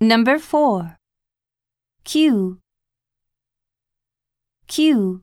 Number 4. Q. Q.